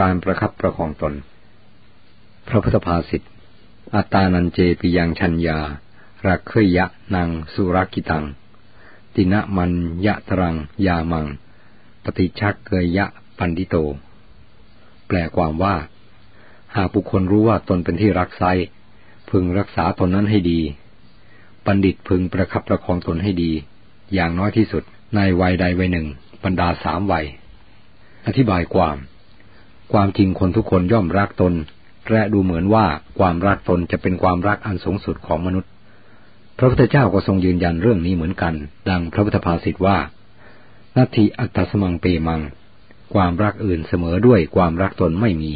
การประคับประคองตน พระพุทธภาษิตอัตานันเจปิยังชัญญา รักเคยยะนังสุรักิตัง ตินะมันยะตรังยามัง ปฏิชักเกยยะปันดิโต แปลความว่า หากบุคคลรู้ว่าตนเป็นที่รักไซพึงรักษาตนนั้นให้ดี บัณฑิตพึงประคับประคองตนให้ดี อย่างน้อยที่สุดในวัยใดวัยหนึ่ง บรรดาสามวัย อธิบายความ ความจริงคนทุกคนย่อมรักตน และดูเหมือนว่าความรักตนจะเป็นความรักอันสูงสุดของมนุษย์ พระพุทธเจ้าก็ทรงยืนยันเรื่องนี้เหมือนกัน ดังพระพุทธภาษิตว่า นาทีอัตสมังเปมัง ความรักอื่นเสมอด้วยความรักตนไม่มี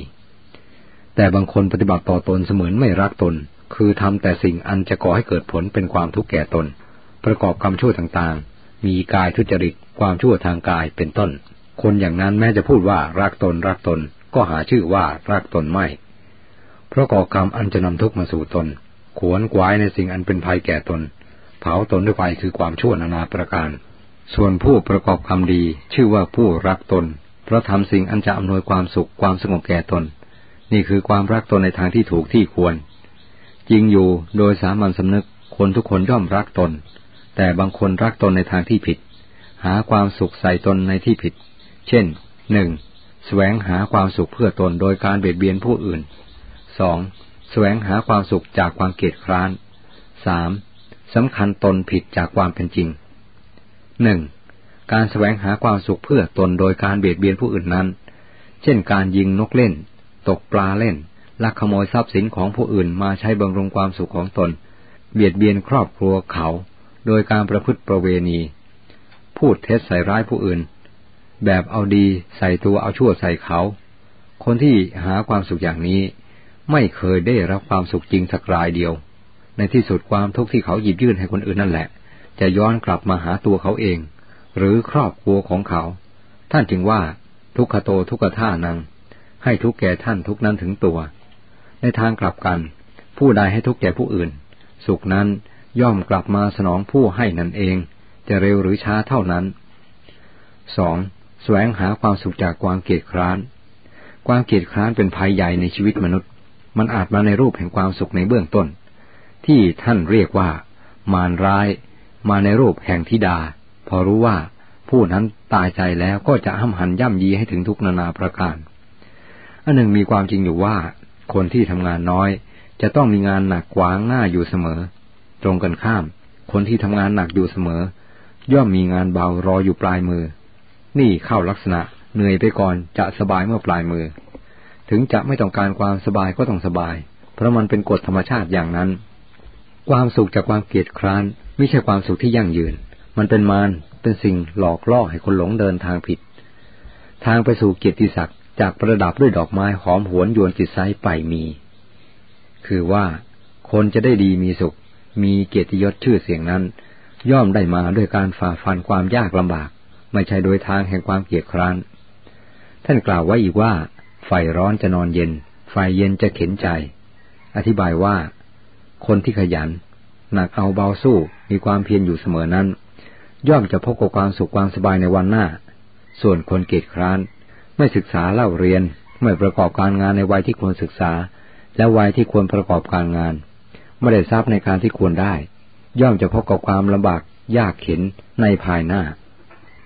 แต่บางคนปฏิบัติต่อตนเสมือนไม่รักตน คือทำแต่สิ่งอันจะก่อให้เกิดผลเป็นความทุกข์แก่ตน ประกอบกรรมชั่วต่างๆ มีกายทุจริต ความชั่วทางกายเป็นต้น คนอย่างนั้นแม้จะพูดว่ารักตนรักตน ก็หาชื่อว่ารักตนไม่ เพราะก่อกรรมอันจะนำทุกข์มาสู่ตน ขวนกวายในสิ่งอันเป็นภัยแก่ตน เผาตนด้วยไฟคือความชั่วนานาประการ ส่วนผู้ประกอบกรรมดีชื่อว่าผู้รักตน เพราะทำสิ่งอันจะอำนวยความสุขความสงบแก่ตน นี่คือความรักตนในทางที่ถูกที่ควร จริงอยู่โดยสามัญสำนึกคนทุกคนย่อมรักตน แต่บางคนรักตนในทางที่ผิด หาความสุขใส่ตนในที่ผิด เช่นหนึ่ง แสวงหาความสุขเพื่อตนโดยการเบียดเบียนผู้อื่น สองแสวงหาความสุขจากความเกลียดคร้านสามสำคัญตนผิดจากความเป็นจริงหนึ่งการแสวงหาความสุขเพื่อตนโดยการเบียดเบียนผู้อื่นนั้น เช่นการยิงนกเล่น ตกปลาเล่น ลักขโมยทรัพย์สินของผู้อื่นมาใช้บำรุงความสุขของตน เบียดเบียนครอบครัวเขา โดยการประพฤติประเวณี พูดเท็จใส่ร้ายผู้อื่น แบบเอาดีใส่ตัวเอาชั่วใส่เขา คนที่หาความสุขอย่างนี้ ไม่เคยได้รับความสุขจริงสักรายเดียว ในที่สุดความทุกข์ที่เขาหยิบยื่นให้คนอื่นนั่นแหละ จะย้อนกลับมาหาตัวเขาเอง หรือครอบครัวของเขา ท่านจึงว่าทุกขโตทุกขท่านัง ให้ทุกแก่ท่านทุกนั้นถึงตัว ในทางกลับกัน ผู้ใดให้ทุกแก่ผู้อื่น สุขนั้นย่อมกลับมาสนองผู้ให้นั่นเอง จะเร็วหรือช้าเท่านั้นสอง แสวงหาความสุขจากความเกียดคร้าน ความเกียดคร้านเป็นภัยใหญ่ในชีวิตมนุษย์ มันอาจมาในรูปแห่งความสุขในเบื้องต้น ที่ท่านเรียกว่า มารร้าย มาในรูปแห่งธิดา พอรู้ว่าผู้นั้นตายใจแล้วก็จะห้ำหันย่ำยีให้ถึงทุกนานาประการ อันหนึ่งมีความจริงอยู่ว่า คนที่ทำงานน้อย จะต้องมีงานหนักกวางหน้าอยู่เสมอ ตรงกันข้าม คนที่ทำงานหนักอยู่เสมอ ย่อมมีงานเบารออยู่ปลายมือ นี่เข้าลักษณะเหนื่อยไปก่อนจะสบายเมื่อปลายมือ ถึงจะไม่ต้องการความสบายก็ต้องสบาย เพราะมันเป็นกฎธรรมชาติอย่างนั้น ความสุขจากความเกียดคร้านไม่ใช่ความสุขที่ยั่งยืน มันเป็นมารเป็นสิ่งหลอกล่อให้คนหลงเดินทางผิด ทางไปสู่เกียรติศักดิ์จากประดับด้วยดอกไม้หอมหวนยวนจิตไซไปมี คือว่าคนจะได้ดีมีสุข มีเกียรติยศชื่อเสียงนั้น ย่อมได้มาด้วยการฝ่าฟันความยากลำบาก ไม่ใช่โดยทางแห่งความเกียดคร้าน ท่านกล่าวไว้อีกว่า ไฟร้อนจะนอนเย็น ไฟเย็นจะเข็นใจ อธิบายว่า คนที่ขยัน หนักเอาเบาสู้ มีความเพียรอยู่เสมอนั้น ย่อมจะพบกับความสุขความสบายในวันหน้า ส่วนคนเกียจคร้าน ไม่ศึกษาเล่าเรียน ไม่ประกอบการงานในวัยที่ควรศึกษา และวัยที่ควรประกอบการงาน ไม่ได้ทราบในการที่ควรได้ ย่อมจะพบกับความลำบากยากเข็นในภายหน้า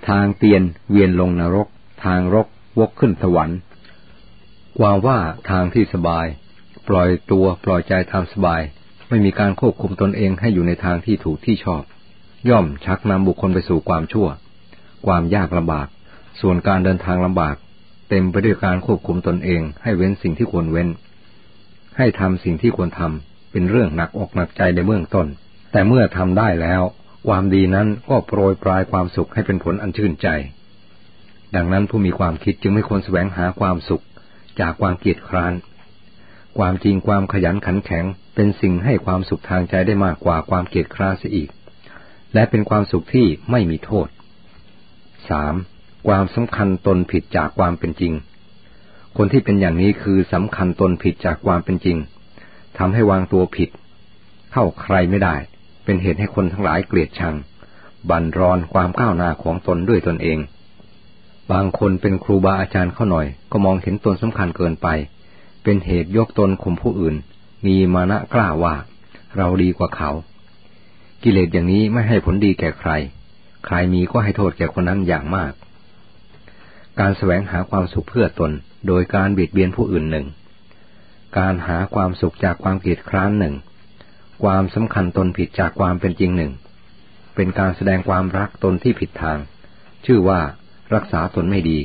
ทางเตียนเวียนลงนรก ทางรกวกขึ้นสวรรค์กว่าว่าทางที่สบาย ปล่อยตัวปล่อยใจทำสบาย ไม่มีการควบคุมตนเองให้อยู่ในทางที่ถูกที่ชอบ ย่อมชักนำบุคคลไปสู่ความชั่ว ความยากลำบาก ส่วนการเดินทางลำบาก เต็มไปด้วยการควบคุมตนเอง ให้เว้นสิ่งที่ควรเว้น ให้ทำสิ่งที่ควรทำเป็นเรื่องหนักอกหนักใจในเบื้องต้น แต่เมื่อทำได้แล้ว ความดีนั้นก็โปรยปลายความสุขให้เป็นผลอันชื่นใจ ดังนั้นผู้มีความคิดจึงไม่ควรแสวงหาความสุข จากความเกียดคร้าน ความจริงความขยันขันแข็งเป็นสิ่งให้ความสุขทางใจได้มากกว่าความเกียดคร้านเสียอีก และเป็นความสุขที่ไม่มีโทษสามความสำคัญตนผิดจากความเป็นจริง คนที่เป็นอย่างนี้คือสำคัญตนผิดจากความเป็นจริงทำให้วางตัวผิด เข้าใครไม่ได้ เป็นเหตุให้คนทั้งหลายเกลียดชัง บันรอนความก้าวหน้าของตนด้วยตนเอง บางคนเป็นครูบาอาจารย์เข้าหน่อย ก็มองเห็นตนสำคัญเกินไป เป็นเหตุยกตนข่มผู้อื่น มีมานะกล้าว่า เราดีกว่าเขา กิเลสอย่างนี้ไม่ให้ผลดีแก่ใคร ใครมีก็ให้โทษแก่คนนั้นอย่างมาก การแสวงหาความสุขเพื่อตน โดยการเบียดเบียนผู้อื่นหนึ่ง การหาความสุขจากความเกลียดคร้านหนึ่ง ความสำคัญตนผิดจากความเป็นจริงหนึ่ง เป็นการแสดงความรักตนที่ผิดทาง ชื่อว่ารักษาตนไม่ดี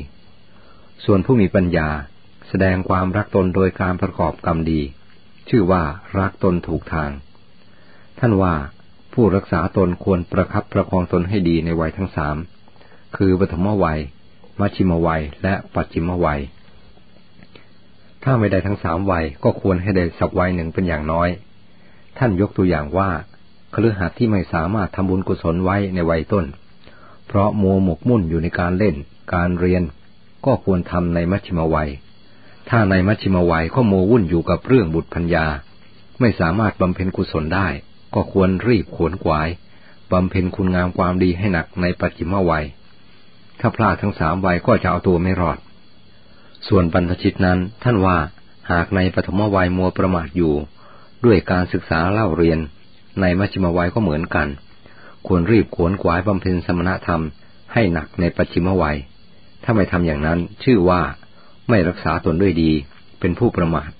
ส่วนผู้มีปัญญาแสดงความรักตนโดยการประกอบกรรมดี ชื่อว่ารักตนถูกทาง ท่านว่าผู้รักษาตนควรประคับประคองตนให้ดีในวัยทั้งสาม คือปฐมวัย มัชชิมวัย และปัจฉิมวัย ถ้าไม่ได้ทั้งสามวัยก็ควรให้ได้สักวัยหนึ่งเป็นอย่างน้อย ท่านยกตัวอย่างว่าคฤหัสถ์ที่ไม่สามารถทำบุญกุศลไว้ในวัยต้น เพราะมัวหมกมุ่นอยู่ในการเล่น การเรียน ก็ควรทำในมัชชิมวัย ถ้าในมัชชิมวัยก็มัววุ่นอยู่กับเรื่องบุตรพัญญา ไม่สามารถบำเพ็ญกุศลได้ ก็ควรรีบขวนขวายบำเพ็ญคุณงามความดีให้หนักในปัจฉิมวัย ถ้าพลาดทั้งสามวัยก็จะเอาตัวไม่รอด ส่วนบรรพชิตนั้นท่านว่าหากในปฐมวัยมัวประมาทอยู่ ด้วยการศึกษาเล่าเรียน ในมัชชิมวัยก็เหมือนกัน ควรรีบขวนขวายบำเพ็ญสมณธรรมให้หนักในปัจฉิมวัย ถ้าไม่ทำอย่างนั้นชื่อว่าไม่รักษาตนด้วยดี เป็นผู้ประมาท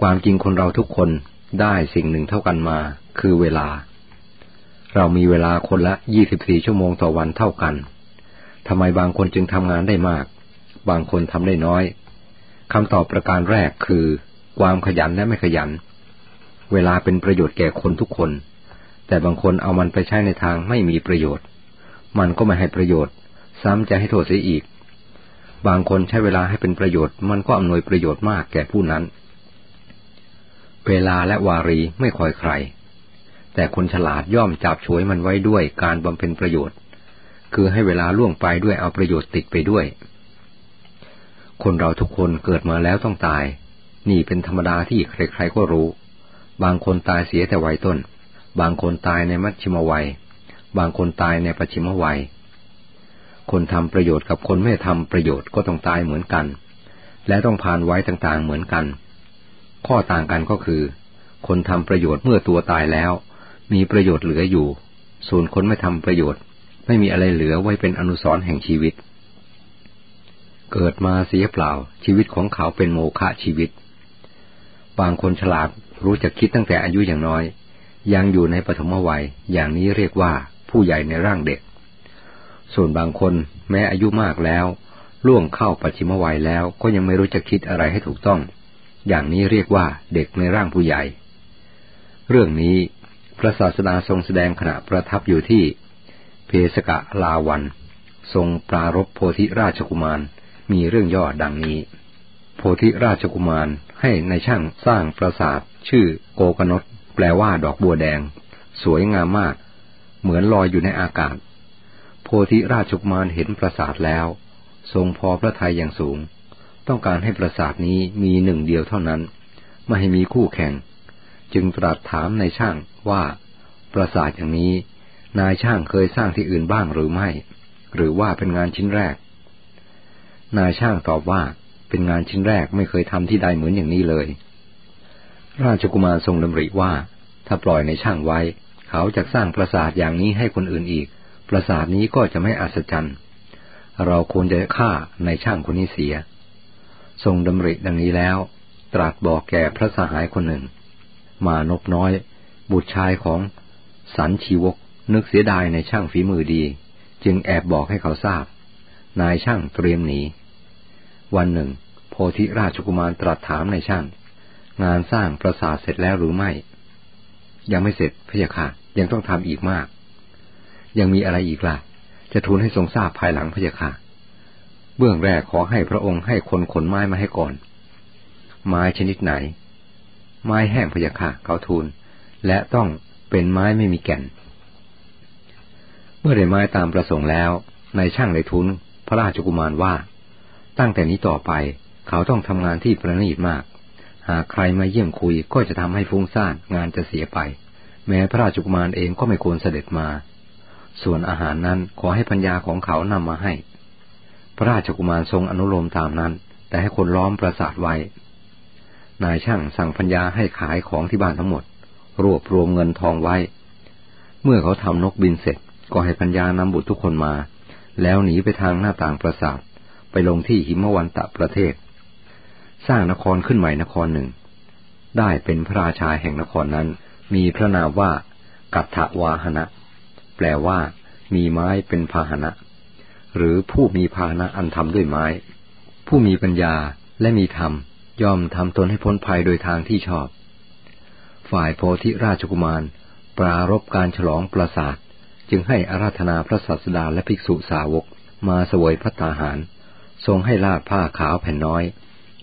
ความจริงคนเราทุกคนได้สิ่งหนึ่งเท่ากันมา คือเวลา เรามีเวลาคนละยี่สิบสี่ชั่วโมงต่อวันเท่ากันทำไมบางคนจึงทำงานได้มาก บางคนทำได้น้อยคำตอบประการแรกคือ ความขยันและไม่ขยัน เวลาเป็นประโยชน์แก่คนทุกคน แต่บางคนเอามันไปใช้ในทางไม่มีประโยชน์ มันก็ไม่ให้ประโยชน์ ซ้ำจะให้โทษเสียอีก บางคนใช้เวลาให้เป็นประโยชน์ มันก็อำนวยประโยชน์มากแก่ผู้นั้น เวลาและวารีไม่คอยใคร แต่คนฉลาดย่อมจับฉวยมันไว้ด้วยการบำเพ็ญประโยชน์ คือให้เวลาล่วงไปด้วยเอาประโยชน์ติดไปด้วย คนเราทุกคนเกิดมาแล้วต้องตาย นี่เป็นธรรมดาที่ใครๆก็รู้ บางคนตายเสียแต่วัยต้น บางคนตายในมัชชิมวัย บางคนตายในปัจฉิมวัย คนทำประโยชน์กับคนไม่ทำประโยชน์ก็ต้องตายเหมือนกัน และต้องผ่านไว้ต่างๆเหมือนกัน ข้อต่างกันก็คือ คนทำประโยชน์เมื่อตัวตายแล้ว มีประโยชน์เหลืออยู่ ส่วนคนไม่ทำประโยชน์ ไม่มีอะไรเหลือไว้เป็นอนุสรณ์แห่งชีวิต เกิดมาเสียเปล่าชีวิตของเขาเป็นโมฆะชีวิต บางคนฉลาดรู้จักคิดตั้งแต่อายุอย่างน้อย ยังอยู่ในปฐมวัยอย่างนี้เรียกว่าผู้ใหญ่ในร่างเด็ก ส่วนบางคนแม้อายุมากแล้ว ล่วงเข้าปัจฉิมวัยแล้วก็ยังไม่รู้จะคิดอะไรให้ถูกต้อง อย่างนี้เรียกว่าเด็กในร่างผู้ใหญ่ เรื่องนี้พระศาสดาทรงแสดงขณะประทับอยู่ที่ เพสกะลาวัน ทรงปรารบโพธิราชกุมารมีเรื่องย่อดังนี้ โพธิราชกุมารให้ในช่างสร้างปราสาทชื่อโกกนตแปลว่าดอกบัวแดง สวยงามมาก เหมือนลอยอยู่ในอากาศ โพธิราชกุมารเห็นปราสาทแล้ว ทรงพอพระทัยอย่างสูง ต้องการให้ปราสาทนี้มีหนึ่งเดียวเท่านั้น ไม่ให้มีคู่แข่ง จึงตรัสถามในช่างว่า ปราสาทอย่างนี้ นายช่างเคยสร้างที่อื่นบ้างหรือไม่ หรือว่าเป็นงานชิ้นแรก นายช่างตอบว่า เป็นงานชิ้นแรกไม่เคยทำที่ใดเหมือนอย่างนี้เลย ราชกุมารทรงดำริว่า ถ้าปล่อยในช่างไว้ เขาจะสร้างปราสาทอย่างนี้ให้คนอื่นอีก ปราสาทนี้ก็จะไม่อัศจรรย์ เราควรจะฆ่าในช่างคนนี้เสีย ทรงดำริดังนี้แล้ว ตรัสบอกแก่พระสหายคนหนึ่ง มานกน้อย บุตรชายของสันชีวกนึกเสียดายในช่างฝีมือดี จึงแอบบอกให้เขาทราบ นายช่างเตรียมหนี วันหนึ่ง โพธิราชกุมารตรัสถามในช่าง งานสร้างปราสาทเสร็จแล้วหรือไม่ ยังไม่เสร็จพะยะค่ะ ยังต้องทำอีกมาก ยังมีอะไรอีกล่ะ จะทูลให้ทรงทราบภายหลังพะยะค่ะ เบื้องแรกขอให้พระองค์ให้คนขนไม้มาให้ก่อน ไม้ชนิดไหน ไม้แห้งพะยะค่ะเขาทูล และต้องเป็นไม้ไม่มีแก่น เมื่อได้ไม้ตามประสงค์แล้วนายช่างเลยทูลพระราชกุมารว่า ตั้งแต่นี้ต่อไป เขาต้องทำงานที่ประณีตมาก หากใครมาเยี่ยมคุยก็จะทำให้ฟุ้งซ่านงานจะเสียไป แม้พระราชกุมารเองก็ไม่ควรเสด็จมา ส่วนอาหารนั้นขอให้ปัญญาของเขานำมาให้ พระราชกุมารทรงอนุโลมตามนั้น แต่ให้คนล้อมปราสาทไว้ นายช่างสั่งพัญญาให้ขายของที่บ้านทั้งหมด รวบรวมเงินทองไว้ เมื่อเขาทำนกบินเสร็จก็ให้พัญญานำบุตรทุกคนมา แล้วหนีไปทางหน้าต่างปราสาท ไปลงที่หิมวันตะประเทศ สร้างนครขึ้นใหม่นครหนึ่ง ได้เป็นพระราชาแห่งนครนั้น มีพระนามว่า กัตถวาหนะ แปลว่า มีไม้เป็นพาหนะ หรือผู้มีพาหนะอันทำด้วยไม้ ผู้มีปัญญาและมีธรรมย่อมทำตนให้พ้นภัยโดยทางที่ชอบ ฝ่ายโพธิราชกุมาร ปรารบการฉลองปราสาท จึงให้อาราธนาพระศาสดาและภิกษุสาวกมาสวยพระตาหาร ทรงให้ลาดผ้าขาวแผ่นน้อย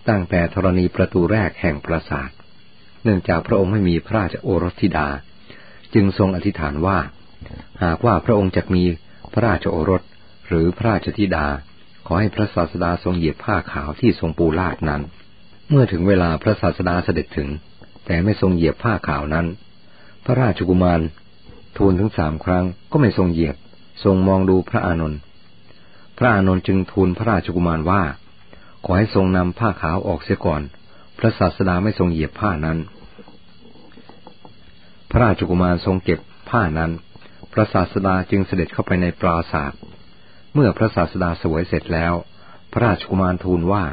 ตั้งแต่ธรณีประตูแรกแห่งปราสาท เนื่องจากพระองค์ไม่มีพระราชโอรสธิดา จึงทรงอธิษฐานว่า หากว่าพระองค์จะมีพระราชโอรสหรือพระราชธิดา ขอให้พระศาสดาทรงเหยียบผ้าขาวที่ทรงปูลาดนั้น เมื่อถึงเวลาพระศาสดาเสด็จถึง แต่ไม่ทรงเหยียบผ้าขาวนั้น พระราชกุมารทูลถึงสามครั้งก็ไม่ทรงเหยียบ ทรงมองดูพระอานนท์ ระอานนท์จึงทูลพระราชกุมารว่า ขอให้ทรงนำผ้าขาวออกเสียก่อน พระศาสดาไม่ทรงเหยียบผ้านั้น พระราชกุมารทรงเก็บผ้านั้น พระศาสดาจึงเสด็จเข้าไปในปราศาสตร์เมื่อพระศาสดาสวยเสร็จแล้ว พระราชกุมารทูลว่า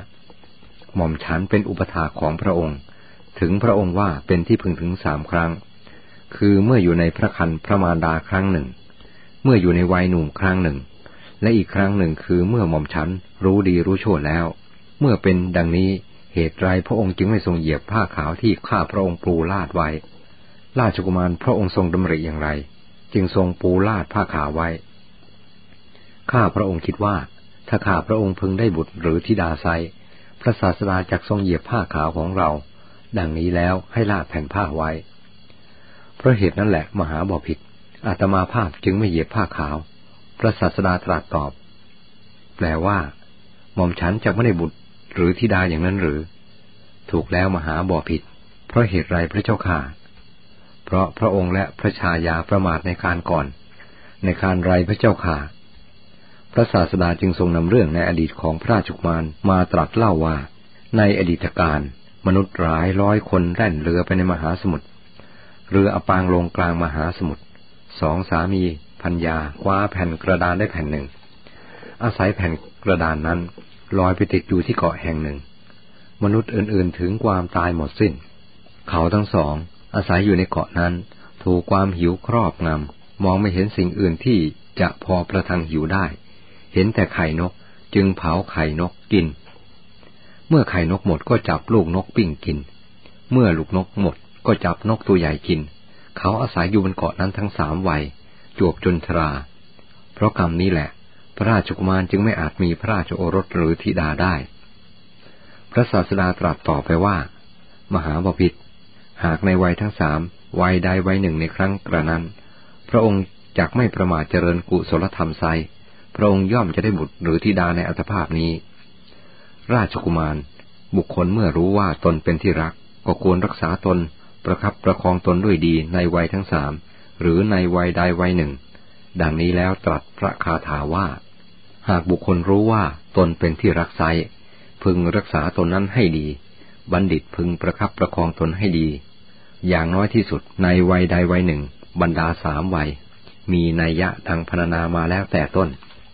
หม่อมฉันเป็นอุปถาของพระองค์ ถึงพระองค์ว่าเป็นที่พึงถึงสามครั้ง คือเมื่ออยู่ในพระคันพระมารดาครั้งหนึ่ง เมื่ออยู่ในวัยหนุ่มครั้งหนึ่ง และอีกครั้งหนึ่งคือเมื่อหม่อมฉันรู้ดีรู้ชั่วแล้ว เมื่อเป็นดังนี้เหตุไรพระองค์จึงไม่ทรงเหยียบผ้าขาวที่ข้าพระองค์ปูลาดไว้ ราชกุมารพระองค์ทรงดำริอย่างไร จึงทรงปูลาดผ้าขาวไว้ ข้าพระองค์คิดว่า ถ้าข้าพระองค์พึงได้บุตรหรือธิดาไซพระศาสดาจักทรงเหยียบผ้าขาวของเรา ดังนี้แล้วให้ลาดแผ่นผ้าไว้ เพราะเหตุนั้นแหละมหาบอผิดอาตมาภาพจึงไม่เหยียบผ้าขาว พระศาสดาตรัสตอบ แปลว่า หม่อมฉันจะไม่ได้บุตรหรือธิดาอย่างนั้นหรือ ถูกแล้วมหาบ่อผิด เพราะเหตุไรพระเจ้าข่าเพราะพระองค์และพระชายาประมาทในการก่อน ในการไรพระเจ้าข่าพระศาสดาจึงทรงนำเรื่องในอดีตของพระราชกุมารมาตรัสเล่าว่า ในอดีตการมนุษย์หลายร้อยคนแล่นเรือไปในมหาสมุทรเรืออปางลงกลางมหาสมุทรสองสามี พัญญาคว้าแผ่นกระดานได้แผ่นหนึ่ง อาศัยแผ่นกระดานนั้นลอยไปติดอยู่ที่เกาะแห่งหนึ่ง มนุษย์อื่นๆถึงความตายหมดสิ้น เขาทั้งสอง อาศัยอยู่ในเกาะนั้น ถูกความหิวครอบงำมองไม่เห็นสิ่งอื่นที่จะพอประทังหิวได้ เห็นแต่ไข่นกจึงเผาไข่นกกิน เมื่อไข่นกหมดก็จับลูกนกปิ้งกิน เมื่อลูกนกหมดก็จับนกตัวใหญ่กิน เขาอาศัยอยู่บนเกาะนั้นทั้งสามวัย จวบจนทรา เพราะกรรมนี้แหละ พระราชกุมารจึงไม่อาจมีพระราชโอรสหรือธิดาได้ พระศาสดาตรัสต่อไปว่า มหาบพิตรหากในวัยทั้งสามวัยใดวัยหนึ่งในครั้งกระนั้น พระองค์จักไม่ประมาทเจริญกุศลธรรมไซพระองค์ย่อมจะได้บุตรหรือธิดาในอัตภาพนี้ ราชกุมาร บุคคลเมื่อรู้ว่าตนเป็นที่รัก ก็ควรรักษาตนประคับประคองตนด้วยดีในวัยทั้งสาม หรือในวัยใดวัยหนึ่ง ดังนี้แล้วตรัสพระคาถาว่า หากบุคคลรู้ว่าตนเป็นที่รักไซพึงรักษาตนนั้นให้ดี บัณฑิตพึงประคับประคองตนให้ดี อย่างน้อยที่สุดในวัยใดวัยหนึ่ง บรรดาสามวัย มีนัยยะดังพรรณนามาแล้วแต่ต้น